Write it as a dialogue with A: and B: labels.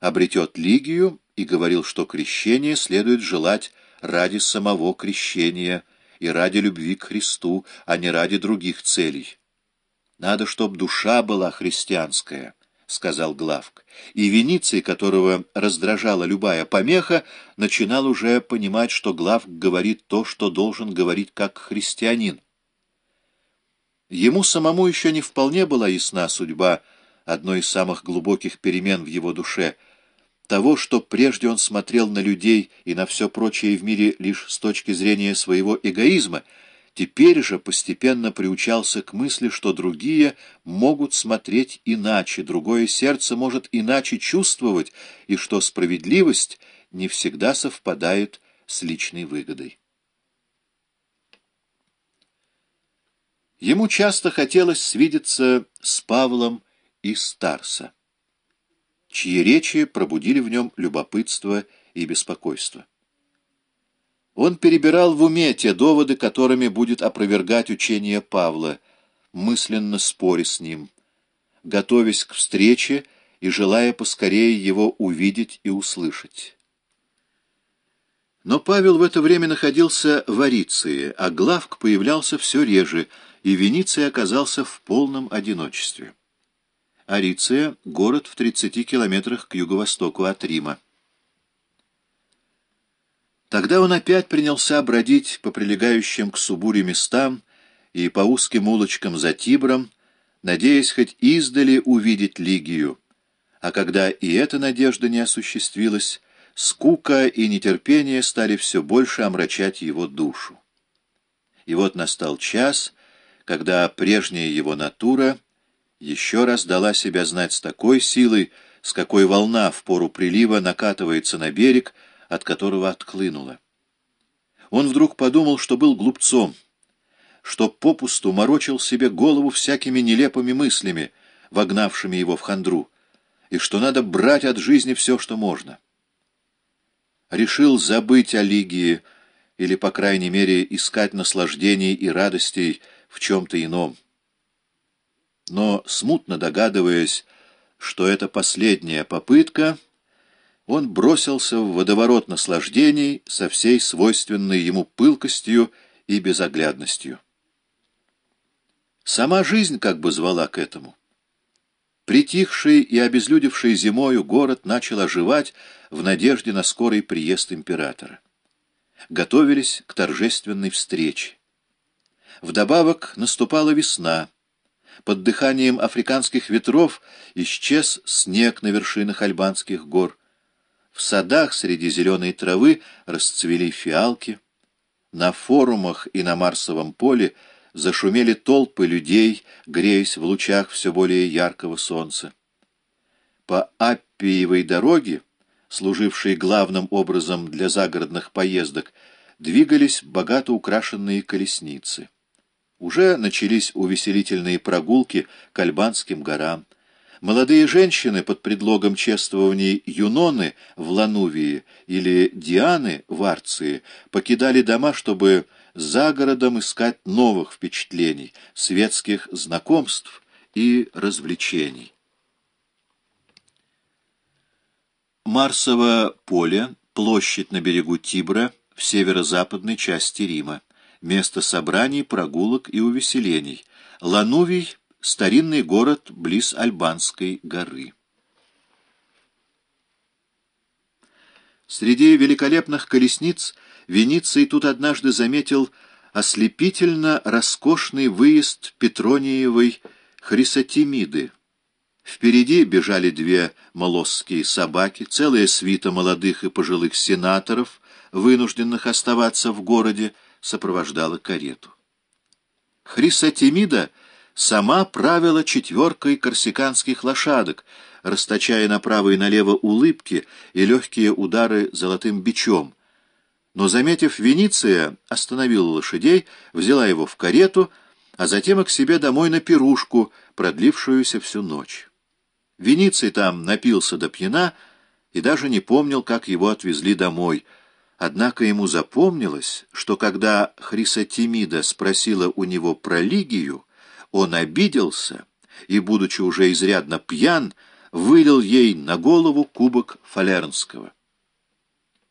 A: обретет Лигию и говорил, что крещение следует желать ради самого крещения и ради любви к Христу, а не ради других целей. Надо, чтоб душа была христианская, — сказал Главк, и Вениций, которого раздражала любая помеха, начинал уже понимать, что Главк говорит то, что должен говорить как христианин. Ему самому еще не вполне была ясна судьба одной из самых глубоких перемен в его душе — того, что прежде он смотрел на людей и на все прочее в мире лишь с точки зрения своего эгоизма, теперь же постепенно приучался к мысли, что другие могут смотреть иначе, другое сердце может иначе чувствовать, и что справедливость не всегда совпадает с личной выгодой. Ему часто хотелось свидеться с Павлом и Старса чьи речи пробудили в нем любопытство и беспокойство. Он перебирал в уме те доводы, которыми будет опровергать учение Павла, мысленно споря с ним, готовясь к встрече и желая поскорее его увидеть и услышать. Но Павел в это время находился в Ариции, а Главк появлялся все реже, и Вениций оказался в полном одиночестве. Ариция — город в 30 километрах к юго-востоку от Рима. Тогда он опять принялся бродить по прилегающим к Субуре местам и по узким улочкам за Тибром, надеясь хоть издали увидеть Лигию. А когда и эта надежда не осуществилась, скука и нетерпение стали все больше омрачать его душу. И вот настал час, когда прежняя его натура — еще раз дала себя знать с такой силой, с какой волна в пору прилива накатывается на берег, от которого отклынула. Он вдруг подумал, что был глупцом, что попусту морочил себе голову всякими нелепыми мыслями, вогнавшими его в хандру, и что надо брать от жизни все, что можно. Решил забыть о Лигии или, по крайней мере, искать наслаждений и радостей в чем-то ином но, смутно догадываясь, что это последняя попытка, он бросился в водоворот наслаждений со всей свойственной ему пылкостью и безоглядностью. Сама жизнь как бы звала к этому. Притихший и обезлюдевший зимою город начал оживать в надежде на скорый приезд императора. Готовились к торжественной встрече. Вдобавок наступала весна — под дыханием африканских ветров исчез снег на вершинах альбанских гор. В садах среди зеленой травы расцвели фиалки. На форумах и на Марсовом поле зашумели толпы людей, греясь в лучах все более яркого солнца. По Аппиевой дороге, служившей главным образом для загородных поездок, двигались богато украшенные колесницы. Уже начались увеселительные прогулки к Альбанским горам. Молодые женщины под предлогом чествований Юноны в Ланувии или Дианы в Арции покидали дома, чтобы за городом искать новых впечатлений, светских знакомств и развлечений. Марсово поле, площадь на берегу Тибра в северо-западной части Рима место собраний, прогулок и увеселений. Ланувий — старинный город близ Альбанской горы. Среди великолепных колесниц Вениций тут однажды заметил ослепительно роскошный выезд Петрониевой Хрисотимиды. Впереди бежали две молосские собаки, целая свита молодых и пожилых сенаторов, вынужденных оставаться в городе, сопровождала карету. Хрисотемида сама правила четверкой корсиканских лошадок, расточая направо и налево улыбки и легкие удары золотым бичом. Но, заметив Вениция, остановила лошадей, взяла его в карету, а затем и к себе домой на пирушку, продлившуюся всю ночь. Вениций там напился до пьяна и даже не помнил, как его отвезли домой — Однако ему запомнилось, что когда Хрисотемида спросила у него про Лигию, он обиделся и, будучи уже изрядно пьян, вылил ей на голову кубок фалернского.